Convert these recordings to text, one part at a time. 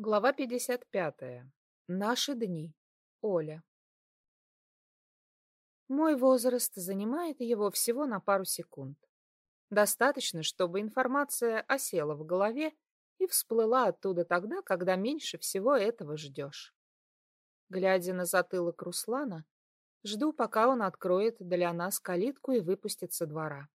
Глава 55. Наши дни. Оля. Мой возраст занимает его всего на пару секунд. Достаточно, чтобы информация осела в голове и всплыла оттуда тогда, когда меньше всего этого ждешь. Глядя на затылок Руслана, жду, пока он откроет для нас калитку и выпустит со двора.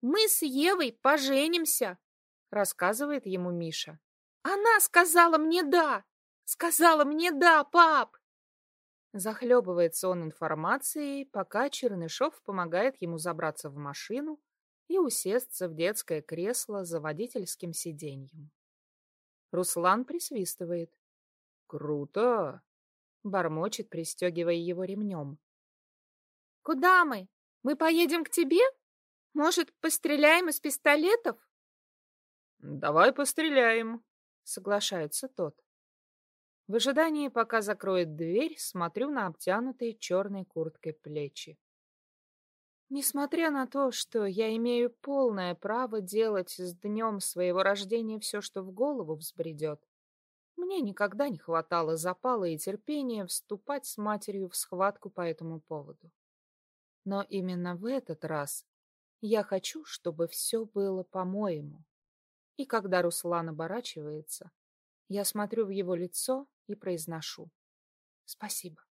«Мы с Евой поженимся!» — рассказывает ему Миша. Она сказала мне «да». Сказала мне «да», пап. Захлебывается он информацией, пока Чернышов помогает ему забраться в машину и усесться в детское кресло за водительским сиденьем. Руслан присвистывает. «Круто!» — бормочет, пристегивая его ремнем. «Куда мы? Мы поедем к тебе? Может, постреляем из пистолетов?» «Давай постреляем», Соглашается тот. В ожидании, пока закроет дверь, смотрю на обтянутые черной курткой плечи. Несмотря на то, что я имею полное право делать с днем своего рождения все, что в голову взбредет, мне никогда не хватало запала и терпения вступать с матерью в схватку по этому поводу. Но именно в этот раз я хочу, чтобы все было по-моему. И когда Руслан оборачивается, я смотрю в его лицо и произношу «Спасибо».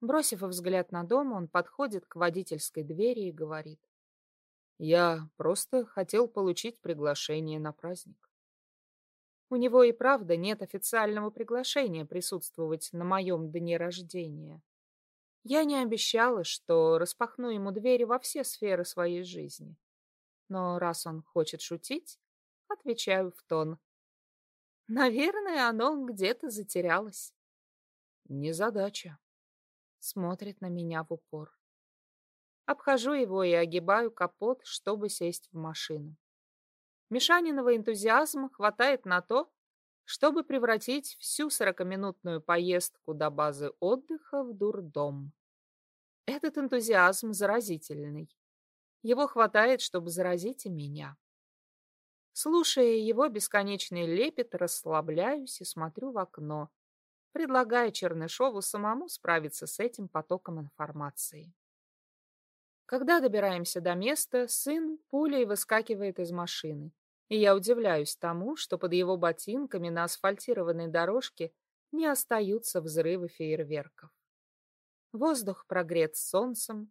Бросив взгляд на дом, он подходит к водительской двери и говорит «Я просто хотел получить приглашение на праздник». У него и правда нет официального приглашения присутствовать на моем дне рождения. Я не обещала, что распахну ему двери во все сферы своей жизни. Но раз он хочет шутить, отвечаю в тон. Наверное, оно где-то затерялось. Незадача. Смотрит на меня в упор. Обхожу его и огибаю капот, чтобы сесть в машину. Мишаниного энтузиазма хватает на то, чтобы превратить всю сорокаминутную поездку до базы отдыха в дурдом. Этот энтузиазм заразительный. Его хватает, чтобы заразить и меня. Слушая его бесконечный лепет, расслабляюсь и смотрю в окно, предлагая Чернышову самому справиться с этим потоком информации. Когда добираемся до места, сын пулей выскакивает из машины, и я удивляюсь тому, что под его ботинками на асфальтированной дорожке не остаются взрывы фейерверков. Воздух прогрет солнцем,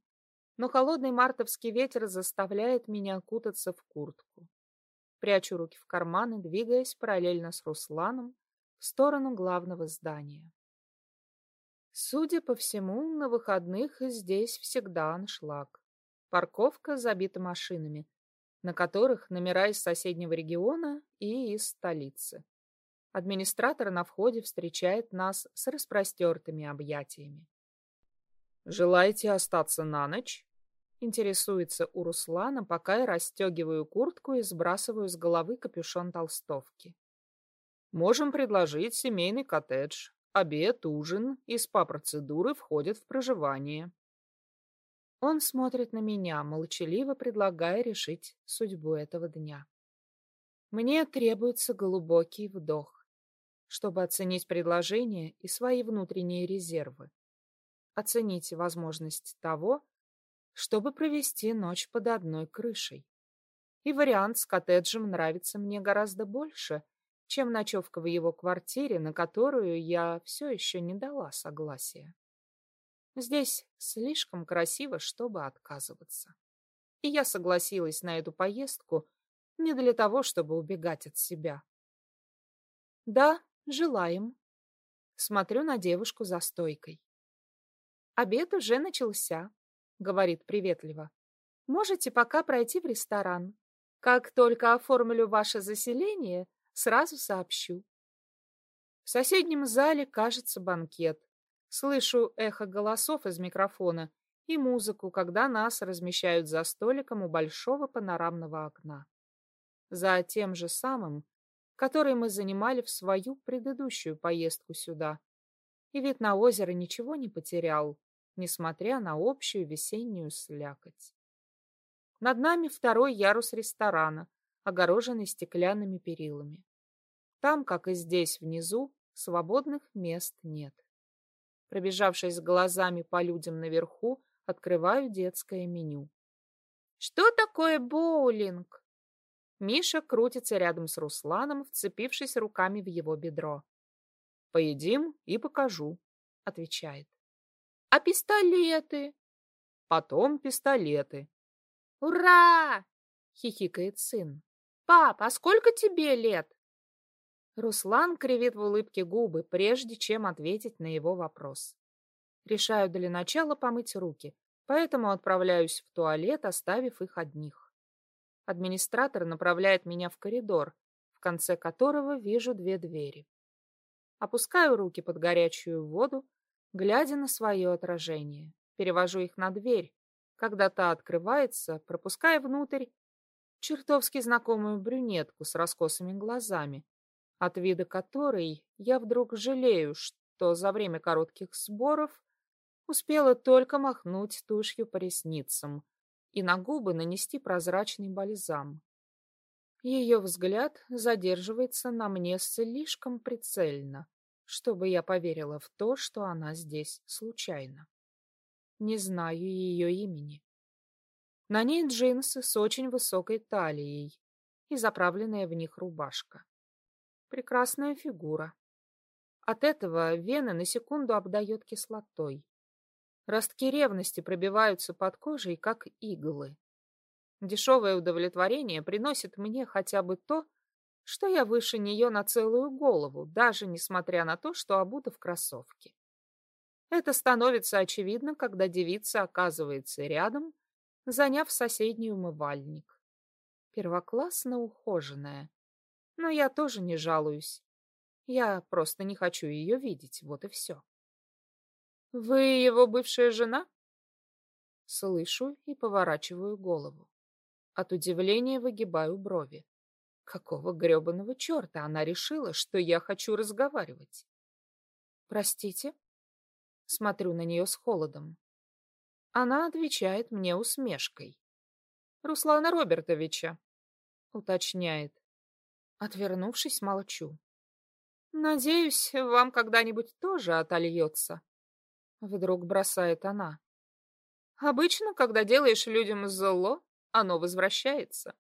но холодный мартовский ветер заставляет меня кутаться в куртку. Прячу руки в карманы, двигаясь параллельно с Русланом в сторону главного здания. Судя по всему, на выходных здесь всегда аншлаг. Парковка забита машинами, на которых номера из соседнего региона и из столицы. Администратор на входе встречает нас с распростертыми объятиями. «Желаете остаться на ночь?» Интересуется у Руслана, пока я расстегиваю куртку и сбрасываю с головы капюшон толстовки. «Можем предложить семейный коттедж. Обед, ужин и спа-процедуры входят в проживание». Он смотрит на меня, молчаливо предлагая решить судьбу этого дня. Мне требуется глубокий вдох, чтобы оценить предложение и свои внутренние резервы оценить возможность того, чтобы провести ночь под одной крышей. И вариант с коттеджем нравится мне гораздо больше, чем ночевка в его квартире, на которую я все еще не дала согласия. Здесь слишком красиво, чтобы отказываться. И я согласилась на эту поездку не для того, чтобы убегать от себя. Да, желаем. Смотрю на девушку за стойкой. Обед уже начался, говорит приветливо. Можете пока пройти в ресторан. Как только оформлю ваше заселение, сразу сообщу. В соседнем зале кажется банкет. Слышу эхо голосов из микрофона и музыку, когда нас размещают за столиком у большого панорамного окна. За тем же самым, который мы занимали в свою предыдущую поездку сюда. И вид на озеро ничего не потерял несмотря на общую весеннюю слякоть. Над нами второй ярус ресторана, огороженный стеклянными перилами. Там, как и здесь внизу, свободных мест нет. Пробежавшись глазами по людям наверху, открываю детское меню. «Что такое боулинг?» Миша крутится рядом с Русланом, вцепившись руками в его бедро. «Поедим и покажу», — отвечает. «А пистолеты?» «Потом пистолеты». «Ура!» — хихикает сын. «Пап, а сколько тебе лет?» Руслан кривит в улыбке губы, прежде чем ответить на его вопрос. Решаю для начала помыть руки, поэтому отправляюсь в туалет, оставив их одних. Администратор направляет меня в коридор, в конце которого вижу две двери. Опускаю руки под горячую воду, глядя на свое отражение. Перевожу их на дверь, когда та открывается, пропуская внутрь чертовски знакомую брюнетку с раскосыми глазами, от вида которой я вдруг жалею, что за время коротких сборов успела только махнуть тушью по ресницам и на губы нанести прозрачный бальзам. Ее взгляд задерживается на мне слишком прицельно, чтобы я поверила в то, что она здесь случайно. Не знаю ее имени. На ней джинсы с очень высокой талией и заправленная в них рубашка. Прекрасная фигура. От этого вены на секунду обдает кислотой. Ростки ревности пробиваются под кожей, как иглы. Дешевое удовлетворение приносит мне хотя бы то, что я выше нее на целую голову, даже несмотря на то, что обута в кроссовки. Это становится очевидно, когда девица оказывается рядом, заняв соседний умывальник. Первоклассно ухоженная. Но я тоже не жалуюсь. Я просто не хочу ее видеть, вот и все. «Вы его бывшая жена?» Слышу и поворачиваю голову. От удивления выгибаю брови. Какого гребаного черта она решила, что я хочу разговаривать? «Простите?» Смотрю на нее с холодом. Она отвечает мне усмешкой. «Руслана Робертовича», — уточняет. Отвернувшись, молчу. «Надеюсь, вам когда-нибудь тоже отольется», — вдруг бросает она. «Обычно, когда делаешь людям зло, оно возвращается».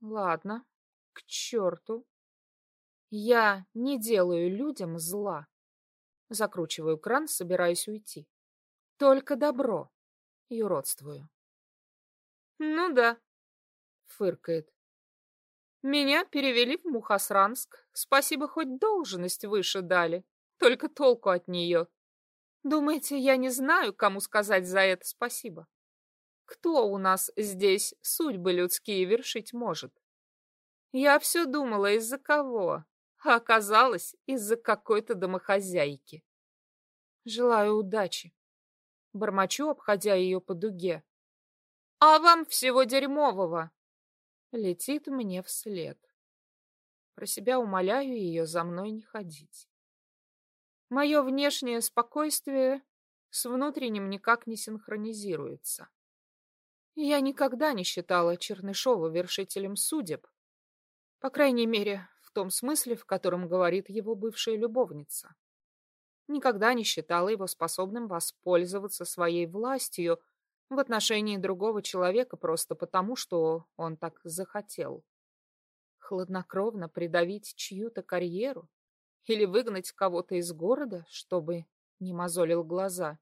«Ладно, к черту. Я не делаю людям зла». Закручиваю кран, собираюсь уйти. Только добро. Юродствую. Ну да, фыркает. Меня перевели в Мухасранск. Спасибо, хоть должность выше дали. Только толку от нее. Думаете, я не знаю, кому сказать за это спасибо? Кто у нас здесь судьбы людские вершить может? Я все думала, из-за кого, а оказалось, из-за какой-то домохозяйки. Желаю удачи. Бормочу, обходя ее по дуге. А вам всего дерьмового. Летит мне вслед. Про себя умоляю ее за мной не ходить. Мое внешнее спокойствие с внутренним никак не синхронизируется. Я никогда не считала Чернышова вершителем судеб, по крайней мере, в том смысле, в котором говорит его бывшая любовница. Никогда не считала его способным воспользоваться своей властью в отношении другого человека просто потому, что он так захотел. Хладнокровно придавить чью-то карьеру или выгнать кого-то из города, чтобы не мозолил глаза.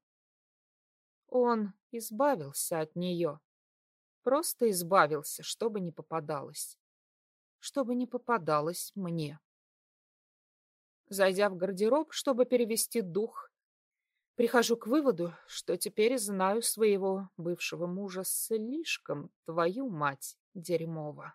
Он избавился от нее. Просто избавился, чтобы не попадалось чтобы не попадалось мне. Зайдя в гардероб, чтобы перевести дух, прихожу к выводу, что теперь знаю своего бывшего мужа слишком, твою мать, дерьмово.